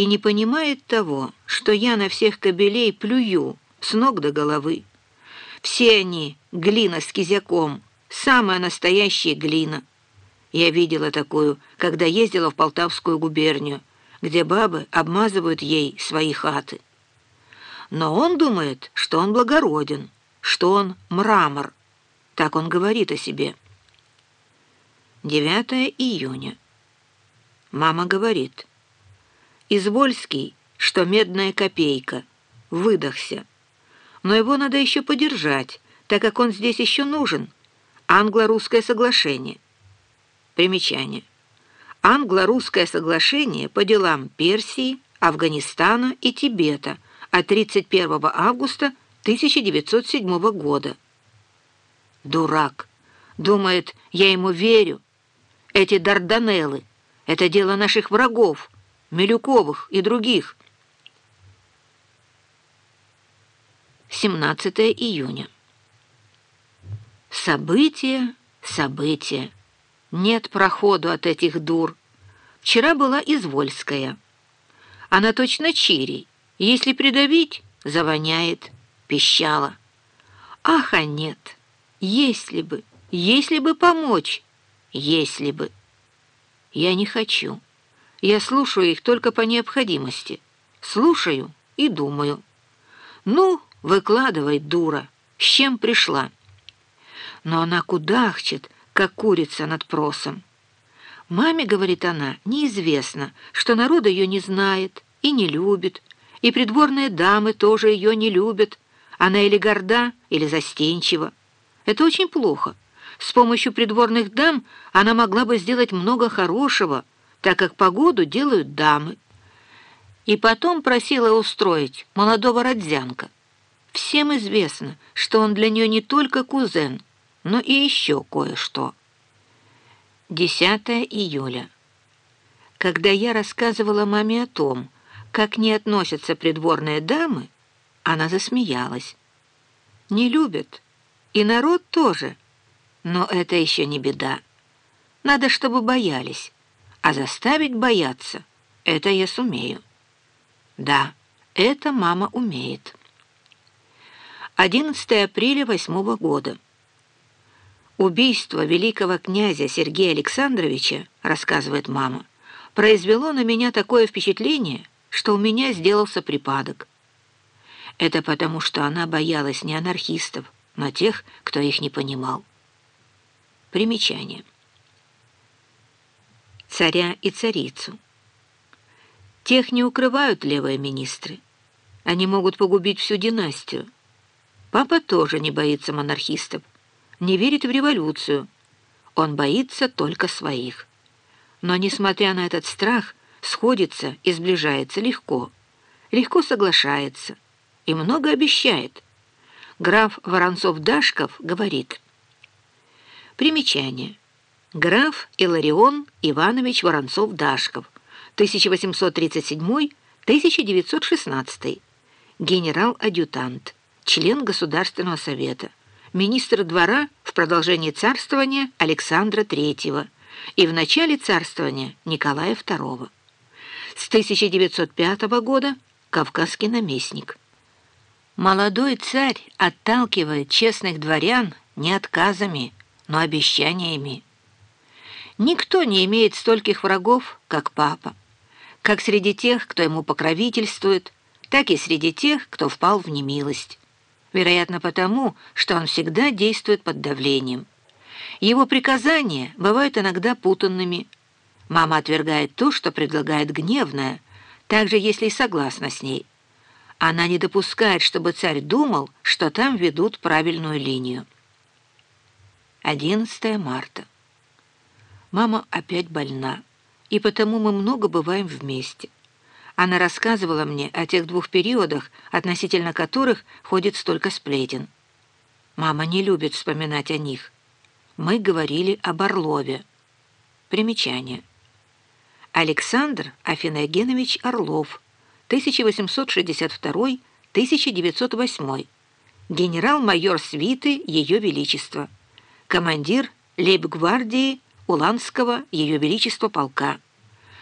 и не понимает того, что я на всех кобелей плюю с ног до головы. Все они глина с кизяком, самая настоящая глина. Я видела такую, когда ездила в Полтавскую губернию, где бабы обмазывают ей свои хаты. Но он думает, что он благороден, что он мрамор. Так он говорит о себе. 9 июня. Мама говорит. Извольский, что медная копейка. Выдохся. Но его надо еще подержать, так как он здесь еще нужен. Англо-русское соглашение. Примечание. Англо-русское соглашение по делам Персии, Афганистана и Тибета от 31 августа 1907 года. Дурак. Думает, я ему верю. Эти дарданеллы — это дело наших врагов, Милюковых и других. 17 июня. События, события. Нет проходу от этих дур. Вчера была Извольская. Она точно чирий. Если придавить, завоняет, пищала. Ах, а нет, если бы, если бы помочь, если бы. Я не хочу. Я слушаю их только по необходимости. Слушаю и думаю. Ну, выкладывай, дура, с чем пришла? Но она кудахчет, как курица над просом. Маме, говорит она, неизвестно, что народ ее не знает и не любит, и придворные дамы тоже ее не любят. Она или горда, или застенчива. Это очень плохо. С помощью придворных дам она могла бы сделать много хорошего, так как погоду делают дамы. И потом просила устроить молодого Родзянка. Всем известно, что он для нее не только кузен, но и еще кое-что. 10 июля. Когда я рассказывала маме о том, как не относятся придворные дамы, она засмеялась. Не любят, и народ тоже, но это еще не беда. Надо, чтобы боялись, а заставить бояться — это я сумею. Да, это мама умеет. 11 апреля восьмого года. Убийство великого князя Сергея Александровича, рассказывает мама, произвело на меня такое впечатление, что у меня сделался припадок. Это потому, что она боялась не анархистов, но тех, кто их не понимал. Примечание. Царя и царицу. Тех не укрывают левые министры. Они могут погубить всю династию. Папа тоже не боится монархистов не верит в революцию. Он боится только своих. Но, несмотря на этот страх, сходится и сближается легко. Легко соглашается и много обещает. Граф Воронцов-Дашков говорит. Примечание. Граф Иларион Иванович Воронцов-Дашков, 1837-1916, генерал-адъютант, член Государственного совета министр двора в продолжении царствования Александра III и в начале царствования Николая II. С 1905 года кавказский наместник. Молодой царь отталкивает честных дворян не отказами, но обещаниями. Никто не имеет стольких врагов, как папа, как среди тех, кто ему покровительствует, так и среди тех, кто впал в немилость вероятно потому, что он всегда действует под давлением. Его приказания бывают иногда путанными. Мама отвергает то, что предлагает гневная, также если и согласна с ней. Она не допускает, чтобы царь думал, что там ведут правильную линию. 11 марта. Мама опять больна, и потому мы много бываем вместе. Она рассказывала мне о тех двух периодах, относительно которых ходит столько сплетен. Мама не любит вспоминать о них. Мы говорили об Орлове. Примечание. Александр Афиногенович Орлов, 1862-1908, генерал-майор свиты Ее Величества, командир лейб-гвардии Уланского Ее Величества полка.